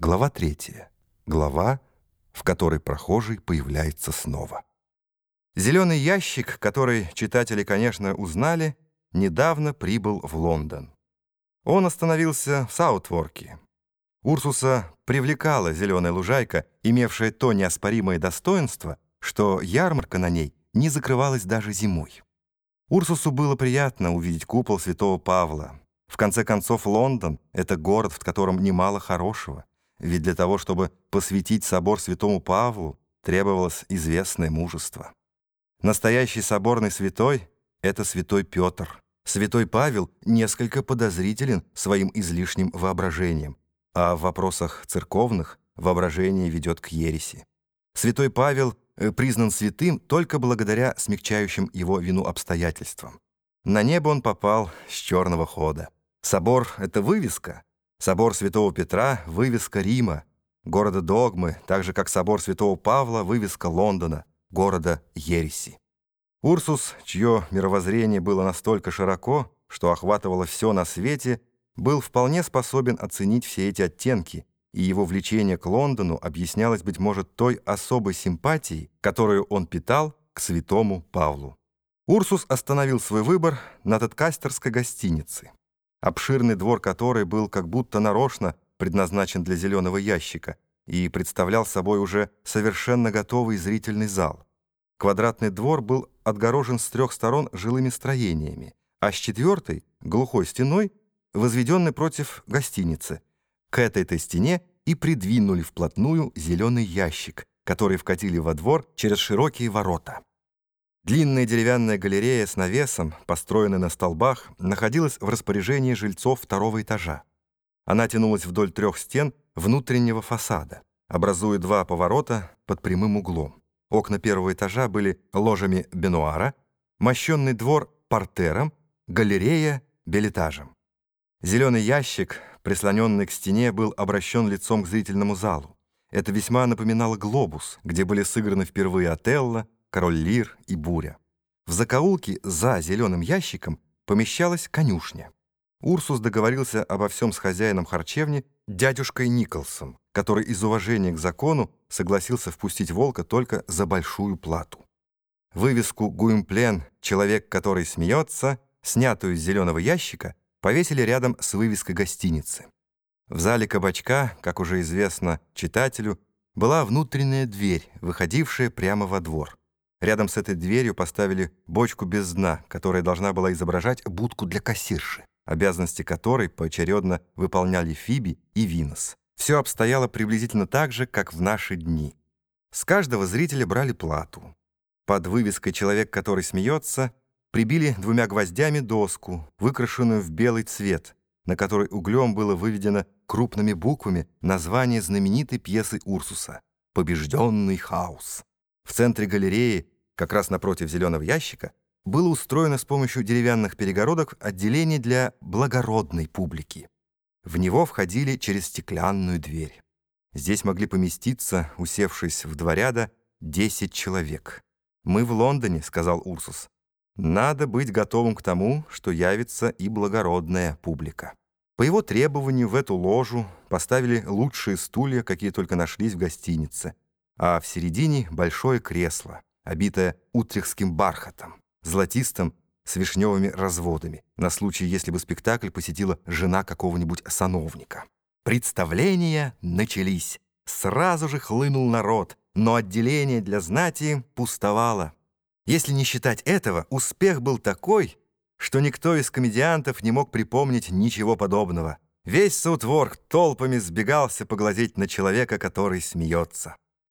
Глава третья. Глава, в которой прохожий появляется снова. Зеленый ящик, который читатели, конечно, узнали, недавно прибыл в Лондон. Он остановился в Саутворке. Урсуса привлекала зеленая лужайка, имевшая то неоспоримое достоинство, что ярмарка на ней не закрывалась даже зимой. Урсусу было приятно увидеть купол святого Павла. В конце концов, Лондон — это город, в котором немало хорошего. Ведь для того, чтобы посвятить собор святому Павлу, требовалось известное мужество. Настоящий соборный святой — это святой Петр. Святой Павел несколько подозрителен своим излишним воображением, а в вопросах церковных воображение ведет к ереси. Святой Павел э, признан святым только благодаря смягчающим его вину обстоятельствам. На небо он попал с черного хода. Собор — это вывеска. Собор Святого Петра — вывеска Рима, города Догмы, так же, как собор Святого Павла — вывеска Лондона, города Ереси. Урсус, чье мировоззрение было настолько широко, что охватывало все на свете, был вполне способен оценить все эти оттенки, и его влечение к Лондону объяснялось, быть может, той особой симпатией, которую он питал к святому Павлу. Урсус остановил свой выбор на Теткастерской гостинице обширный двор которой был как будто нарочно предназначен для зеленого ящика и представлял собой уже совершенно готовый зрительный зал. Квадратный двор был отгорожен с трех сторон жилыми строениями, а с четвертой, глухой стеной, возведенной против гостиницы. К этой-то стене и придвинули вплотную зеленый ящик, который вкатили во двор через широкие ворота. Длинная деревянная галерея с навесом, построенная на столбах, находилась в распоряжении жильцов второго этажа. Она тянулась вдоль трех стен внутреннего фасада, образуя два поворота под прямым углом. Окна первого этажа были ложами бенуара, мощенный двор портером, галерея билетажем. Зеленый ящик, прислоненный к стене, был обращен лицом к зрительному залу. Это весьма напоминало глобус, где были сыграны впервые Отелло, король Лир и Буря. В закоулке за зеленым ящиком помещалась конюшня. Урсус договорился обо всем с хозяином харчевни дядюшкой Николсом, который из уважения к закону согласился впустить волка только за большую плату. Вывеску «Гуимплен. Человек, который смеется», снятую из зеленого ящика, повесили рядом с вывеской гостиницы. В зале кабачка, как уже известно читателю, была внутренняя дверь, выходившая прямо во двор. Рядом с этой дверью поставили бочку без дна, которая должна была изображать будку для кассирши, обязанности которой поочередно выполняли Фиби и Винос. Все обстояло приблизительно так же, как в наши дни. С каждого зрителя брали плату. Под вывеской «Человек, который смеется» прибили двумя гвоздями доску, выкрашенную в белый цвет, на которой углем было выведено крупными буквами название знаменитой пьесы Урсуса «Побежденный хаос». В центре галереи, как раз напротив зеленого ящика, было устроено с помощью деревянных перегородок отделение для благородной публики. В него входили через стеклянную дверь. Здесь могли поместиться, усевшись в два ряда, 10 человек. «Мы в Лондоне», — сказал Урсус. «Надо быть готовым к тому, что явится и благородная публика». По его требованию в эту ложу поставили лучшие стулья, какие только нашлись в гостинице а в середине большое кресло, обитое утрехским бархатом, золотистым с вишневыми разводами, на случай, если бы спектакль посетила жена какого-нибудь сановника. Представления начались. Сразу же хлынул народ, но отделение для знати пустовало. Если не считать этого, успех был такой, что никто из комедиантов не мог припомнить ничего подобного. Весь Саутворк толпами сбегался поглазеть на человека, который смеется.